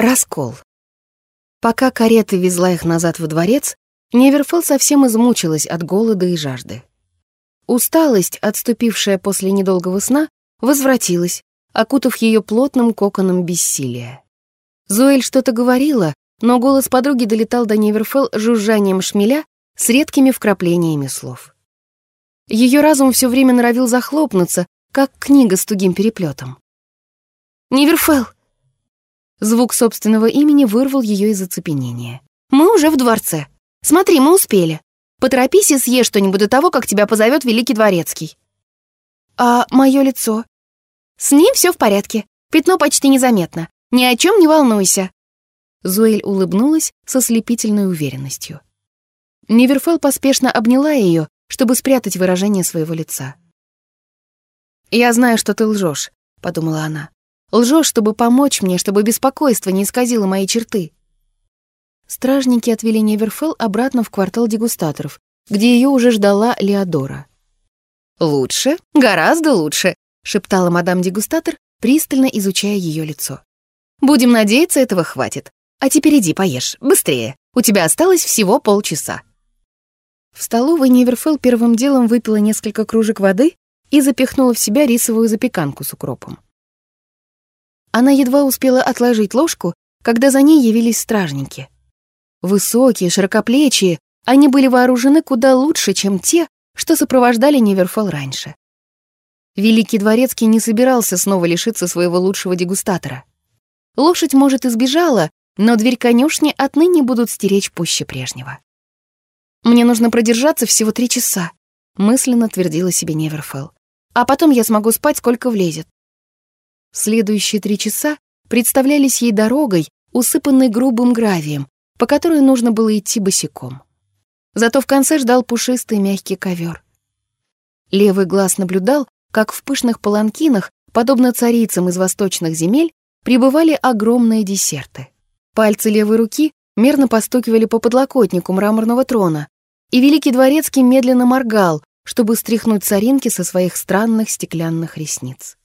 Раскол. Пока карета везла их назад во дворец, Неверфелл совсем измучилась от голода и жажды. Усталость, отступившая после недолгого сна, возвратилась, окутав ее плотным коконом бессилия. Зоэль что-то говорила, но голос подруги долетал до Неверфелл жужжанием шмеля с редкими вкраплениями слов. Ее разум все время норовил захлопнуться, как книга с тугим переплетом. «Неверфелл!» Звук собственного имени вырвал ее из оцепенения. «Мы уже в дворце. Смотри, мы успели. Поторопись и съешь что-нибудь до того, как тебя позовет Великий Дворецкий». «А мое лицо?» «С ним все в порядке. Пятно почти незаметно. Ни о чем не волнуйся». Зуэль улыбнулась со слепительной уверенностью. Неверфелл поспешно обняла ее, чтобы спрятать выражение своего лица. «Я знаю, что ты лжешь», — подумала она. Лжешь, чтобы помочь мне, чтобы беспокойство не исказило мои черты. Стражники отвели Неверфелл обратно в квартал дегустаторов, где ее уже ждала Леодора. «Лучше, гораздо лучше», — шептала мадам дегустатор, пристально изучая ее лицо. «Будем надеяться, этого хватит. А теперь иди поешь, быстрее. У тебя осталось всего полчаса». В столовой Неверфелл первым делом выпила несколько кружек воды и запихнула в себя рисовую запеканку с укропом. Она едва успела отложить ложку, когда за ней явились стражники. Высокие, широкоплечие, они были вооружены куда лучше, чем те, что сопровождали Неверфол раньше. Великий Дворецкий не собирался снова лишиться своего лучшего дегустатора. Лошадь, может, и сбежала, но дверь конюшни отныне будут стеречь пуще прежнего. «Мне нужно продержаться всего три часа», — мысленно твердила себе Неверфелл. «А потом я смогу спать, сколько влезет. Следующие три часа представлялись ей дорогой, усыпанной грубым гравием, по которой нужно было идти босиком. Зато в конце ждал пушистый мягкий ковер. Левый глаз наблюдал, как в пышных паланкинах, подобно царицам из восточных земель, прибывали огромные десерты. Пальцы левой руки мерно постукивали по подлокотнику мраморного трона, и великий дворецкий медленно моргал, чтобы стряхнуть царинки со своих странных стеклянных ресниц.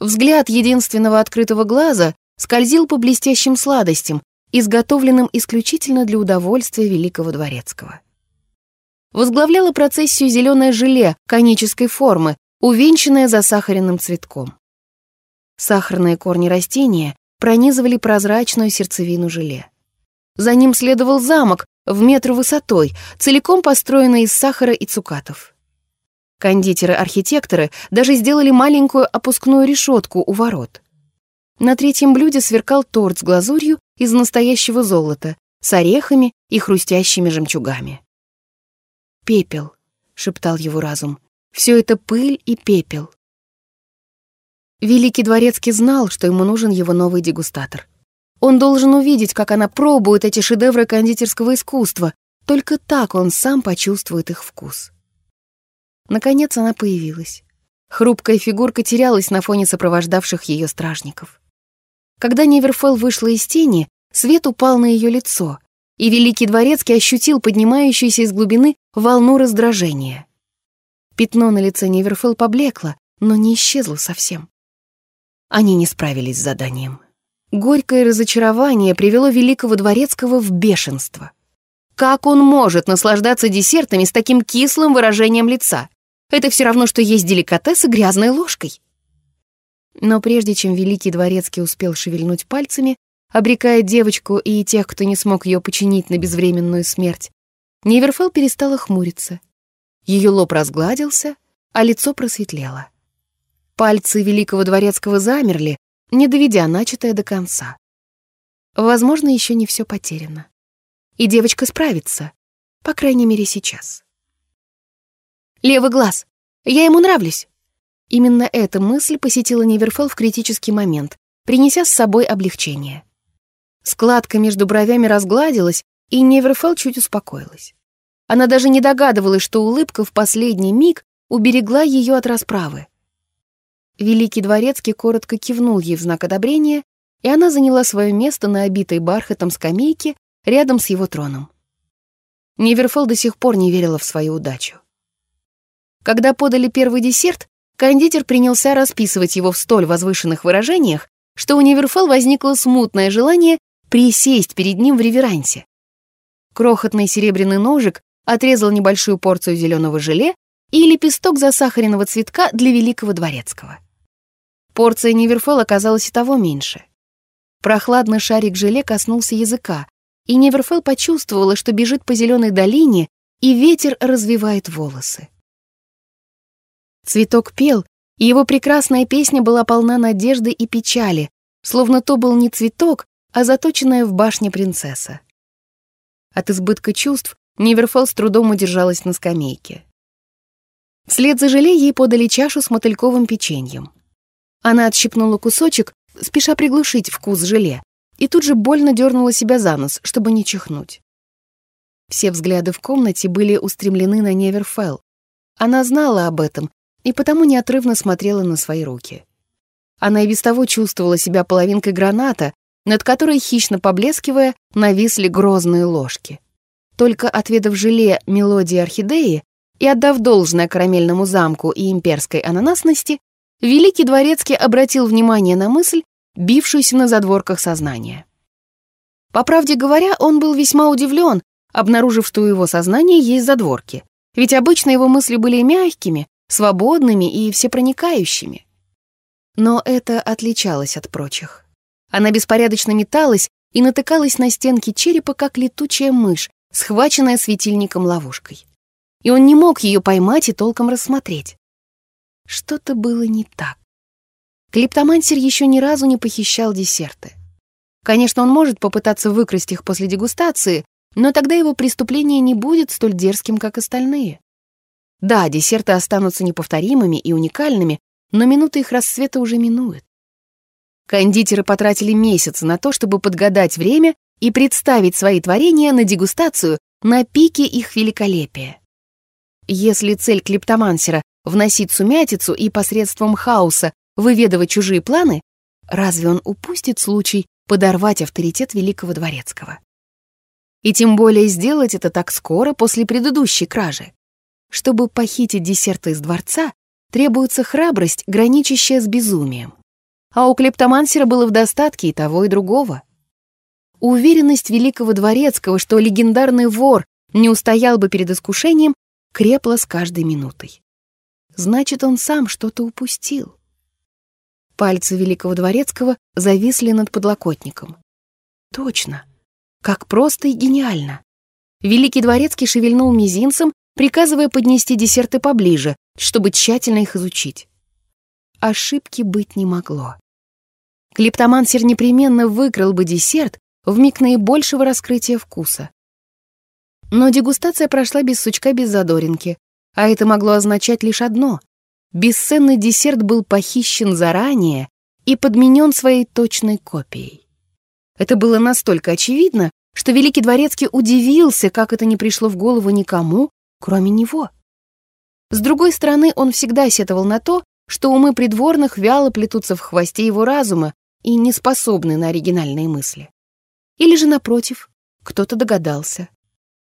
Взгляд единственного открытого глаза скользил по блестящим сладостям, изготовленным исключительно для удовольствия великого дворецкого. Возглавляла процессию зеленое желе конической формы, увенчанное засахаренным цветком. Сахарные корни растения пронизывали прозрачную сердцевину желе. За ним следовал замок в метр высотой, целиком построенный из сахара и цукатов. Кондитеры-архитекторы даже сделали маленькую опускную решетку у ворот. На третьем блюде сверкал торт с глазурью из настоящего золота, с орехами и хрустящими жемчугами. «Пепел», — шептал его разум, — «все это пыль и пепел». Великий дворецкий знал, что ему нужен его новый дегустатор. Он должен увидеть, как она пробует эти шедевры кондитерского искусства, только так он сам почувствует их вкус. Наконец она появилась. Хрупкая фигурка терялась на фоне сопровождавших ее стражников. Когда Неверфелл вышла из тени, свет упал на ее лицо, и Великий Дворецкий ощутил поднимающуюся из глубины волну раздражения. Пятно на лице Неверфелл поблекло, но не исчезло совсем. Они не справились с заданием. Горькое разочарование привело Великого Дворецкого в бешенство. Как он может наслаждаться десертами с таким кислым выражением лица? Это все равно, что есть деликатесы грязной ложкой. Но прежде чем великий дворецкий успел шевельнуть пальцами, обрекая девочку и тех, кто не смог ее починить на безвременную смерть, Неверфелл перестала хмуриться. Ее лоб разгладился, а лицо просветлело. Пальцы великого дворецкого замерли, не доведя начатое до конца. Возможно, еще не все потеряно. И девочка справится, по крайней мере, сейчас. Левый глаз. Я ему нравлюсь. Именно эта мысль посетила Неверфелл в критический момент, принеся с собой облегчение. Складка между бровями разгладилась, и Неверфелл чуть успокоилась. Она даже не догадывалась, что улыбка в последний миг уберегла ее от расправы. Великий дворецкий коротко кивнул ей в знак одобрения, и она заняла свое место на обитой бархатом скамейке рядом с его троном. Неверфелл до сих пор не верила в свою удачу. Когда подали первый десерт, кондитер принялся расписывать его в столь возвышенных выражениях, что у Неверфелл возникло смутное желание присесть перед ним в реверансе. Крохотный серебряный ножик отрезал небольшую порцию зеленого желе и лепесток засахаренного цветка для великого дворецкого. Порция Неверфелл оказалась и того меньше. Прохладный шарик желе коснулся языка, и Неверфелл почувствовала, что бежит по зеленой долине, и ветер развивает волосы. Цветок пел, и его прекрасная песня была полна надежды и печали, словно то был не цветок, а заточенная в башне принцесса. От избытка чувств Неверфелл с трудом удержалась на скамейке. Вслед за желе ей подали чашу с мотыльковым печеньем. Она отщипнула кусочек, спеша приглушить вкус желе, и тут же больно дернула себя за нос, чтобы не чихнуть. Все взгляды в комнате были устремлены на Неверфелл. Она знала об этом и потому неотрывно смотрела на свои руки. Она и без того чувствовала себя половинкой граната, над которой, хищно поблескивая, нависли грозные ложки. Только отведав желе мелодии орхидеи и отдав должное карамельному замку и имперской ананасности, Великий Дворецкий обратил внимание на мысль, бившуюся на задворках сознания. По правде говоря, он был весьма удивлен, обнаружив, что у его сознания есть задворки, ведь обычно его мысли были мягкими, свободными и всепроникающими. Но это отличалось от прочих. Она беспорядочно металась и натыкалась на стенки черепа, как летучая мышь, схваченная светильником ловушкой. И он не мог ее поймать и толком рассмотреть. Что-то было не так. Клиптомансер еще ни разу не похищал десерты. Конечно, он может попытаться выкрасть их после дегустации, но тогда его преступление не будет столь дерзким, как остальные. Да, десерты останутся неповторимыми и уникальными, но минуты их расцвета уже минуют. Кондитеры потратили месяцы на то, чтобы подгадать время и представить свои творения на дегустацию на пике их великолепия. Если цель клептомансера — вносить сумятицу и посредством хаоса выведывать чужие планы, разве он упустит случай подорвать авторитет великого дворецкого? И тем более сделать это так скоро после предыдущей кражи. Чтобы похитить десерты из дворца, требуется храбрость, граничащая с безумием. А у клептомансера было в достатке и того, и другого. Уверенность великого дворецкого, что легендарный вор не устоял бы перед искушением, крепла с каждой минутой. Значит, он сам что-то упустил. Пальцы великого дворецкого зависли над подлокотником. Точно. Как просто и гениально. Великий дворецкий шевельнул мизинцем, приказывая поднести десерты поближе, чтобы тщательно их изучить. Ошибки быть не могло. Клептомансер непременно выкрал бы десерт в миг наибольшего раскрытия вкуса. Но дегустация прошла без сучка, без задоринки, а это могло означать лишь одно — бесценный десерт был похищен заранее и подменен своей точной копией. Это было настолько очевидно, что Великий Дворецкий удивился, как это не пришло в голову никому, кроме него. С другой стороны, он всегда сетовал на то, что умы придворных вяло плетутся в хвосте его разума и не способны на оригинальные мысли. Или же, напротив, кто-то догадался.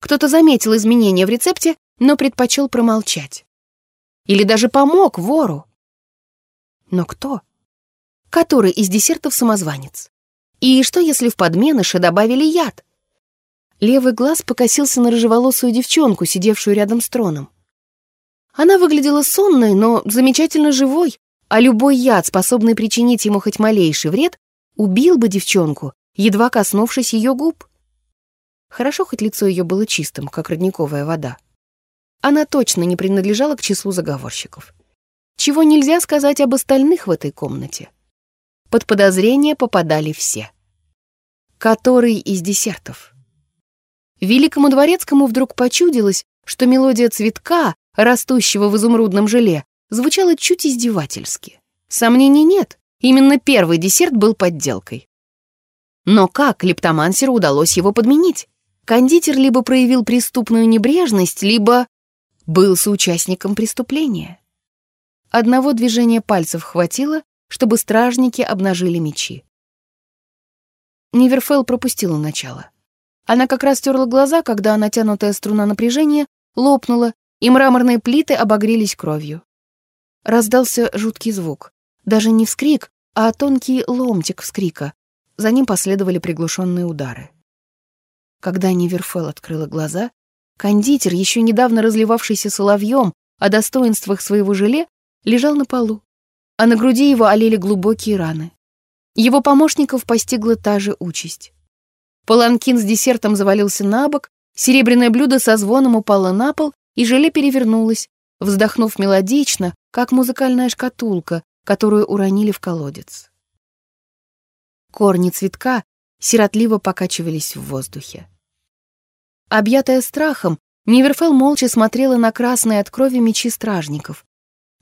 Кто-то заметил изменения в рецепте, но предпочел промолчать. Или даже помог вору. Но кто? Который из десертов самозванец? И что, если в подменыше добавили яд? Левый глаз покосился на рыжеволосую девчонку, сидевшую рядом с троном. Она выглядела сонной, но замечательно живой, а любой яд, способный причинить ему хоть малейший вред, убил бы девчонку, едва коснувшись ее губ. Хорошо, хоть лицо ее было чистым, как родниковая вода. Она точно не принадлежала к числу заговорщиков. Чего нельзя сказать об остальных в этой комнате. Под подозрение попадали все. Который из десертов? Великому дворецкому вдруг почудилось, что мелодия цветка, растущего в изумрудном желе, звучала чуть издевательски. Сомнений нет, именно первый десерт был подделкой. Но как лептомансеру удалось его подменить? Кондитер либо проявил преступную небрежность, либо был соучастником преступления. Одного движения пальцев хватило, чтобы стражники обнажили мечи. Ниверфелл пропустила начало. Она как раз терла глаза, когда натянутая струна напряжения лопнула, и мраморные плиты обогрелись кровью. Раздался жуткий звук. Даже не вскрик, а тонкий ломтик вскрика. За ним последовали приглушенные удары. Когда Ниверфелл открыла глаза, кондитер, еще недавно разливавшийся соловьем о достоинствах своего желе, лежал на полу, а на груди его олели глубокие раны. Его помощников постигла та же участь. Паланкин с десертом завалился на бок, серебряное блюдо со звоном упало на пол, и желе перевернулось, вздохнув мелодично, как музыкальная шкатулка, которую уронили в колодец. Корни цветка сиротливо покачивались в воздухе. Объятая страхом, Ниверфелл молча смотрела на красные от крови мечи стражников.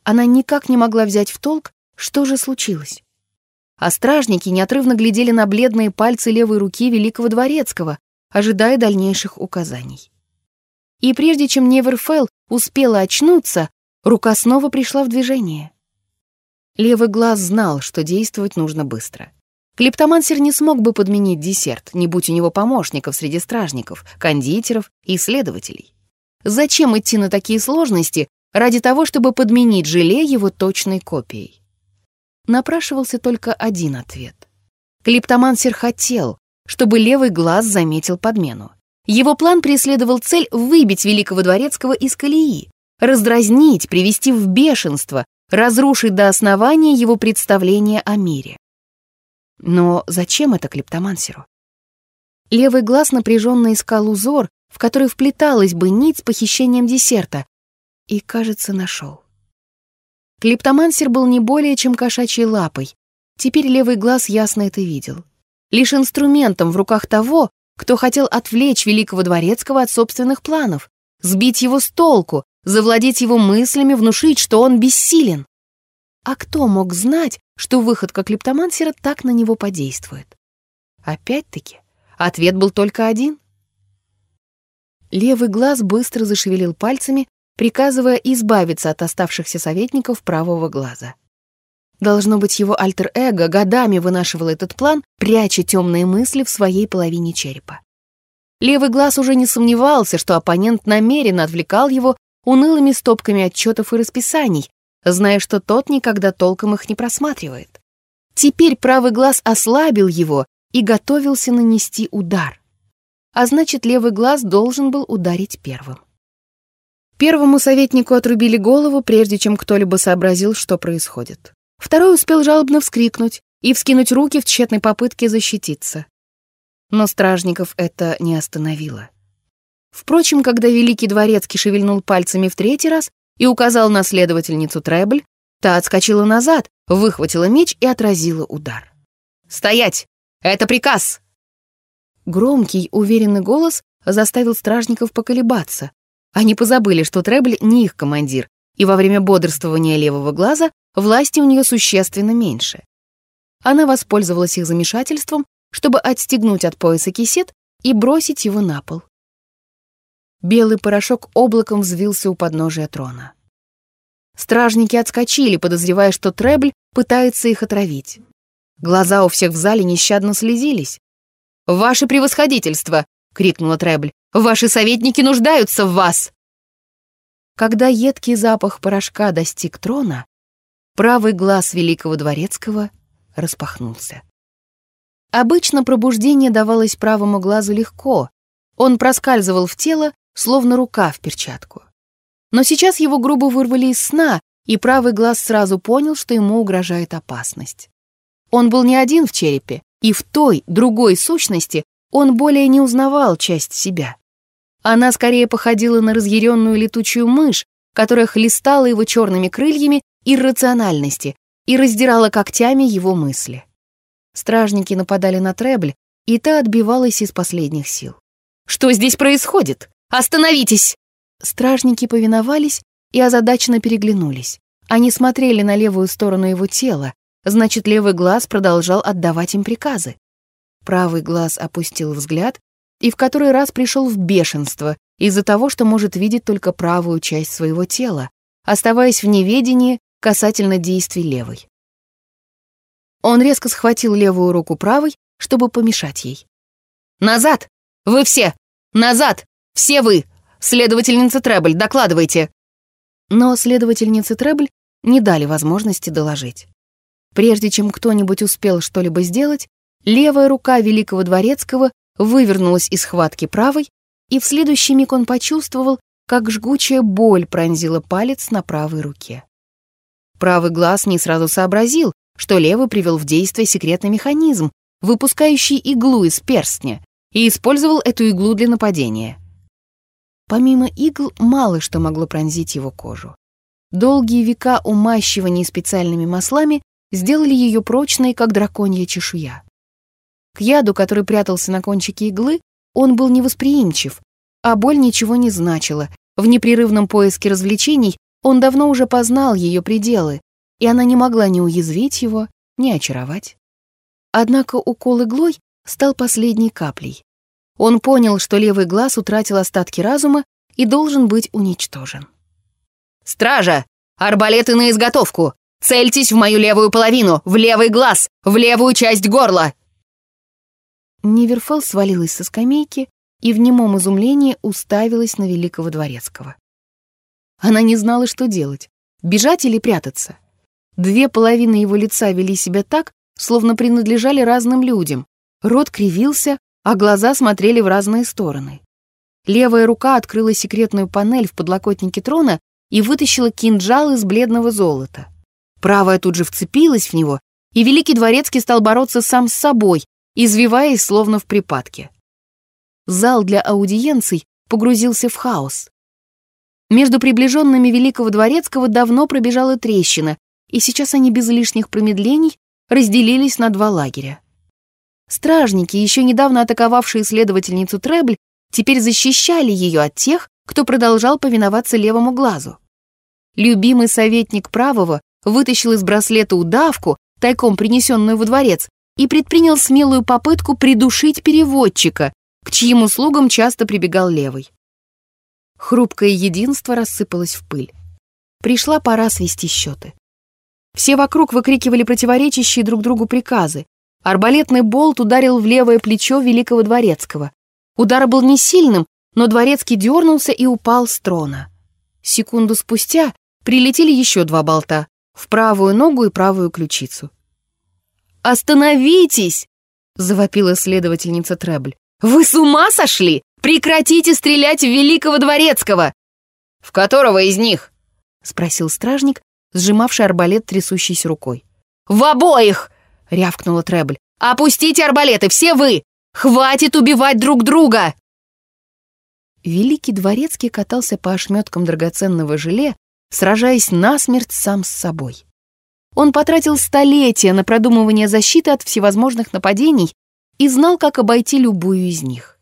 Она никак не могла взять в толк, что же случилось. А стражники неотрывно глядели на бледные пальцы левой руки великого дворецкого, ожидая дальнейших указаний. И прежде чем Неверфелл успела очнуться, рука снова пришла в движение. Левый глаз знал, что действовать нужно быстро. Клептомансер не смог бы подменить десерт, не будь у него помощников среди стражников, кондитеров и исследователей. Зачем идти на такие сложности ради того, чтобы подменить желе его точной копией? Напрашивался только один ответ. Клептомансер хотел, чтобы левый глаз заметил подмену. Его план преследовал цель выбить великого дворецкого из колеи, раздразнить, привести в бешенство, разрушить до основания его представление о мире. Но зачем это клептомансеру? Левый глаз напряженно искал узор, в который вплеталась бы нить с похищением десерта, и, кажется, нашел. Клептомансер был не более чем кошачьей лапой. Теперь левый глаз ясно это видел. Лишь инструментом в руках того, кто хотел отвлечь великого дворецкого от собственных планов, сбить его с толку, завладеть его мыслями, внушить, что он бессилен. А кто мог знать, что выходка клептомансера так на него подействует? Опять-таки, ответ был только один. Левый глаз быстро зашевелил пальцами, приказывая избавиться от оставшихся советников правого глаза. Должно быть, его альтер-эго годами вынашивал этот план, пряча темные мысли в своей половине черепа. Левый глаз уже не сомневался, что оппонент намеренно отвлекал его унылыми стопками отчетов и расписаний, зная, что тот никогда толком их не просматривает. Теперь правый глаз ослабил его и готовился нанести удар. А значит, левый глаз должен был ударить первым. Первому советнику отрубили голову, прежде чем кто-либо сообразил, что происходит. Второй успел жалобно вскрикнуть и вскинуть руки в тщетной попытке защититься. Но стражников это не остановило. Впрочем, когда великий дворецкий шевельнул пальцами в третий раз, и указал на следовательницу Требль, та отскочила назад, выхватила меч и отразила удар. «Стоять! Это приказ!» Громкий, уверенный голос заставил стражников поколебаться. Они позабыли, что Требль не их командир, и во время бодрствования левого глаза власти у нее существенно меньше. Она воспользовалась их замешательством, чтобы отстегнуть от пояса кисет и бросить его на пол. Белый порошок облаком взвился у подножия трона. Стражники отскочили, подозревая, что Требль пытается их отравить. Глаза у всех в зале нещадно слезились. «Ваше превосходительство!» — крикнула Требль. «Ваши советники нуждаются в вас!» Когда едкий запах порошка достиг трона, правый глаз великого дворецкого распахнулся. Обычно пробуждение давалось правому глазу легко. Он проскальзывал в тело словно рука в перчатку. Но сейчас его грубо вырвали из сна, и правый глаз сразу понял, что ему угрожает опасность. Он был не один в черепе, и в той, другой сущности он более не узнавал часть себя. Она скорее походила на разъяренную летучую мышь, которая хлестала его черными крыльями иррациональности и раздирала когтями его мысли. Стражники нападали на Требль, и та отбивалась из последних сил. «Что здесь происходит?» «Остановитесь!» Стражники повиновались и озадаченно переглянулись. Они смотрели на левую сторону его тела, значит, левый глаз продолжал отдавать им приказы. Правый глаз опустил взгляд и в который раз пришел в бешенство из-за того, что может видеть только правую часть своего тела, оставаясь в неведении касательно действий левой. Он резко схватил левую руку правой, чтобы помешать ей. «Назад! Вы все! Назад! Все вы! Следовательница Требль, докладывайте!» Но следовательнице Требль не дали возможности доложить. Прежде чем кто-нибудь успел что-либо сделать, левая рука великого дворецкого вывернулась из схватки правой, и в следующий миг он почувствовал, как жгучая боль пронзила палец на правой руке. Правый глаз не сразу сообразил, что левый привел в действие секретный механизм, выпускающий иглу из перстня, и использовал эту иглу для нападения. Помимо игл, мало что могло пронзить его кожу. Долгие века умащивания специальными маслами сделали ее прочной, как драконья чешуя. К яду, который прятался на кончике иглы, он был невосприимчив, а боль ничего не значила. В непрерывном поиске развлечений он давно уже познал ее пределы, и она не могла ни уязвить его, ни очаровать. Однако укол иглой стал последней каплей. Он понял, что левый глаз утратил остатки разума и должен быть уничтожен. «Стража! Арбалеты на изготовку! Цельтесь в мою левую половину, в левый глаз, в левую часть горла!» Ниверфелл свалилась со скамейки и в немом изумлении уставилась на великого дворецкого. Она не знала, что делать — бежать или прятаться. Две половины его лица вели себя так, словно принадлежали разным людям. Рот кривился, а глаза смотрели в разные стороны. Левая рука открыла секретную панель в подлокотнике трона и вытащила кинжал из бледного золота. Правая тут же вцепилась в него, и великий дворецкий стал бороться сам с собой, извиваясь словно в припадке. Зал для аудиенций погрузился в хаос. Между приближенными великого дворецкого давно пробежала трещина, и сейчас они без лишних промедлений разделились на два лагеря. Стражники, еще недавно атаковавшие следовательницу Требль, теперь защищали ее от тех, кто продолжал повиноваться левому глазу. Любимый советник правого вытащил из браслета удавку, тайком принесенную во дворец, и предпринял смелую попытку придушить переводчика, к чьим услугам часто прибегал левый. Хрупкое единство рассыпалось в пыль. Пришла пора свести счеты. Все вокруг выкрикивали противоречащие друг другу приказы. Арбалетный болт ударил в левое плечо великого дворецкого. Удар был не сильным, но дворецкий дернулся и упал с трона. Секунду спустя прилетели еще два болта в правую ногу и правую ключицу. «Остановитесь!» — завопила следовательница Требль. «Вы с ума сошли? Прекратите стрелять в великого дворецкого!» «В которого из них?» — спросил стражник, сжимавший арбалет трясущейся рукой. «В обоих!» — рявкнула Требль. «Опустите арбалеты, все вы! Хватит убивать друг друга!» Великий дворецкий катался по ошметкам драгоценного желе, сражаясь насмерть сам с собой. Он потратил столетия на продумывание защиты от всевозможных нападений и знал, как обойти любую из них.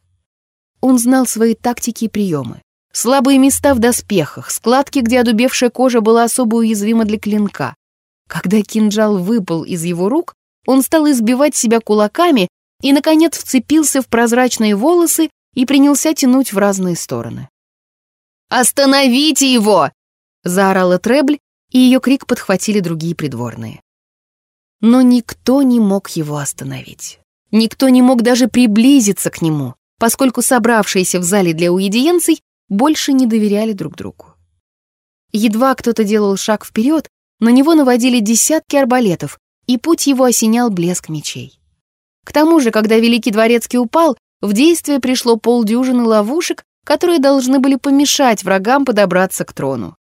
Он знал свои тактики и приемы. Слабые места в доспехах, складки, где одубевшая кожа была особо уязвима для клинка. Когда кинжал выпал из его рук, он стал избивать себя кулаками и, наконец, вцепился в прозрачные волосы и принялся тянуть в разные стороны. «Остановите его!» — заорала Требль, и ее крик подхватили другие придворные. Но никто не мог его остановить. Никто не мог даже приблизиться к нему, поскольку собравшиеся в зале для уидиенций больше не доверяли друг другу. Едва кто-то делал шаг вперед, на него наводили десятки арбалетов, и путь его осенял блеск мечей. К тому же, когда Великий Дворецкий упал, в действие пришло полдюжины ловушек, которые должны были помешать врагам подобраться к трону.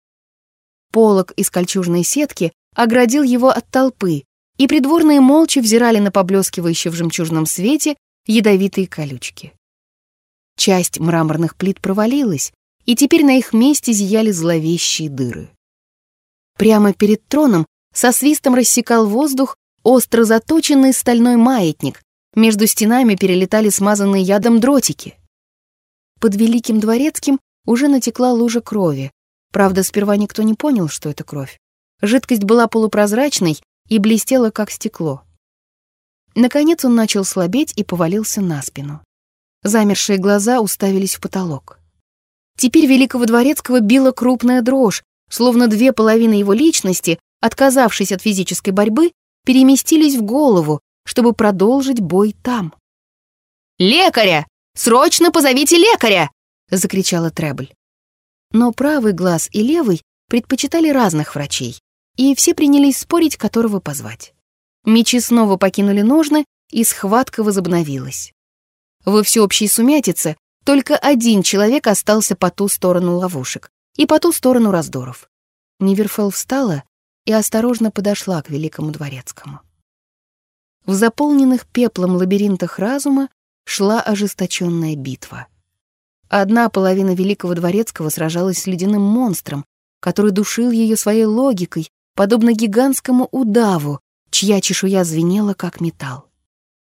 Полок из кольчужной сетки оградил его от толпы, и придворные молча взирали на поблескивающие в жемчужном свете ядовитые колючки. Часть мраморных плит провалилась, и теперь на их месте зияли зловещие дыры. Прямо перед троном со свистом рассекал воздух остро заточенный стальной маятник, между стенами перелетали смазанные ядом дротики. Под Великим Дворецким уже натекла лужа крови. Правда, сперва никто не понял, что это кровь. Жидкость была полупрозрачной и блестела, как стекло. Наконец он начал слабеть и повалился на спину. Замершие глаза уставились в потолок. Теперь Великого Дворецкого била крупная дрожь, словно две половины его личности, отказавшись от физической борьбы, переместились в голову, чтобы продолжить бой там. «Лекаря! Срочно позовите лекаря!» — закричала Требль. Но правый глаз и левый предпочитали разных врачей, и все принялись спорить, которого позвать. Мечи снова покинули ножны, и схватка возобновилась. Во всеобщей сумятице только один человек остался по ту сторону ловушек и по ту сторону раздоров. Ниверфелл встала и осторожно подошла к великому дворецкому. В заполненных пеплом лабиринтах разума шла ожесточенная битва. Одна половина великого дворецкого сражалась с ледяным монстром, который душил ее своей логикой, подобно гигантскому удаву, чья чешуя звенела, как металл.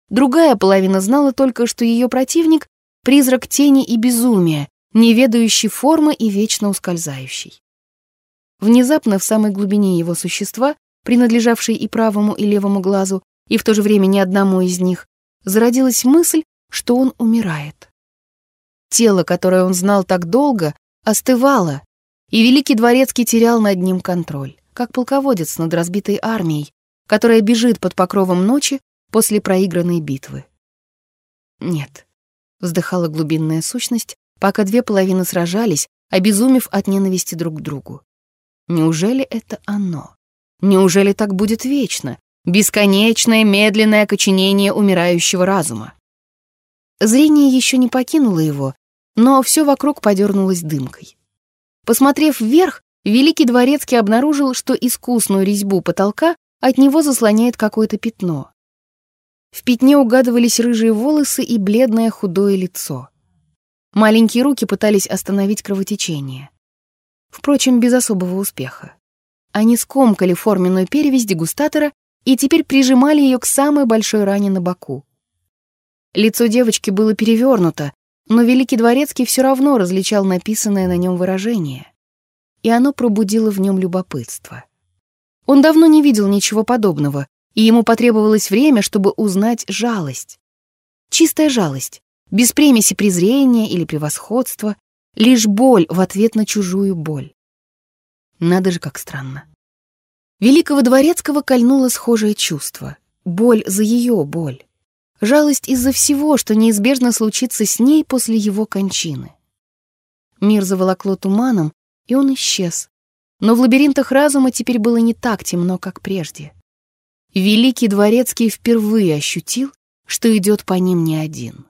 Другая половина знала только, что ее противник — призрак тени и безумия, не ведающий формы и вечно ускользающий. Внезапно в самой глубине его существа, принадлежавшей и правому, и левому глазу, и в то же время ни одному из них, зародилась мысль, что он умирает. Тело, которое он знал так долго, остывало, и великий дворецкий терял над ним контроль, как полководец над разбитой армией, которая бежит под покровом ночи после проигранной битвы. «Нет», — вздыхала глубинная сущность, пока две половины сражались, обезумев от ненависти друг к другу. Неужели это оно? Неужели так будет вечно? Бесконечное медленное окоченение умирающего разума. Зрение еще не покинуло его, но все вокруг подернулось дымкой. Посмотрев вверх, Великий Дворецкий обнаружил, что искусную резьбу потолка от него заслоняет какое-то пятно. В пятне угадывались рыжие волосы и бледное худое лицо. Маленькие руки пытались остановить кровотечение. Впрочем, без особого успеха. Они скомкали форменную перевязь дегустатора и теперь прижимали ее к самой большой ране на боку. Лицо девочки было перевернуто, но Великий Дворецкий все равно различал написанное на нем выражение. И оно пробудило в нем любопытство. Он давно не видел ничего подобного, и ему потребовалось время, чтобы узнать жалость. Чистая жалость, без примеси презрения или превосходства, лишь боль в ответ на чужую боль. Надо же, как странно. Великого Дворецкого кольнуло схожее чувство. Боль за ее боль. Жалость из-за всего, что неизбежно случится с ней после его кончины. Мир заволокло туманом, и он исчез. Но в лабиринтах разума теперь было не так темно, как прежде. Великий Дворецкий впервые ощутил, что идет по ним не один.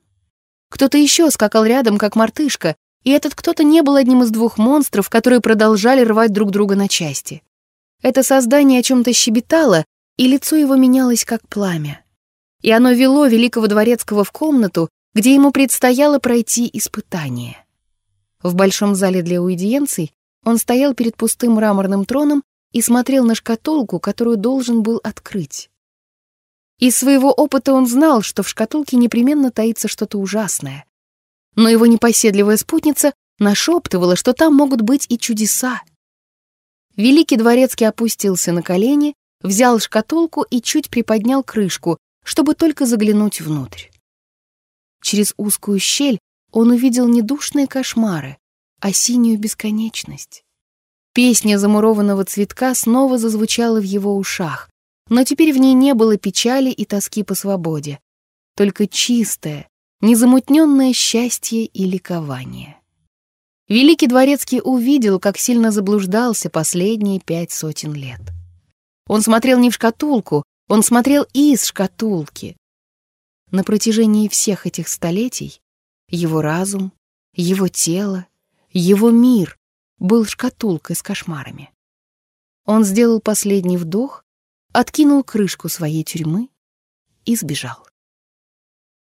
Кто-то еще скакал рядом, как мартышка, и этот кто-то не был одним из двух монстров, которые продолжали рвать друг друга на части. Это создание о чем-то щебетало, и лицо его менялось, как пламя. И оно вело великого дворецкого в комнату, где ему предстояло пройти испытание. В большом зале для уидиенций он стоял перед пустым мраморным троном и смотрел на шкатулку, которую должен был открыть. Из своего опыта он знал, что в шкатулке непременно таится что-то ужасное. Но его непоседливая спутница нашептывала, что там могут быть и чудеса. Великий дворецкий опустился на колени, взял шкатулку и чуть приподнял крышку, чтобы только заглянуть внутрь. Через узкую щель он увидел не душные кошмары, а синюю бесконечность. Песня замурованного цветка снова зазвучала в его ушах, но теперь в ней не было печали и тоски по свободе, только чистое, незамутненное счастье и ликование. Великий Дворецкий увидел, как сильно заблуждался последние пять сотен лет. Он смотрел не в шкатулку, он смотрел из шкатулки. На протяжении всех этих столетий его разум, его тело, его мир был шкатулкой с кошмарами. Он сделал последний вдох, откинул крышку своей тюрьмы и сбежал.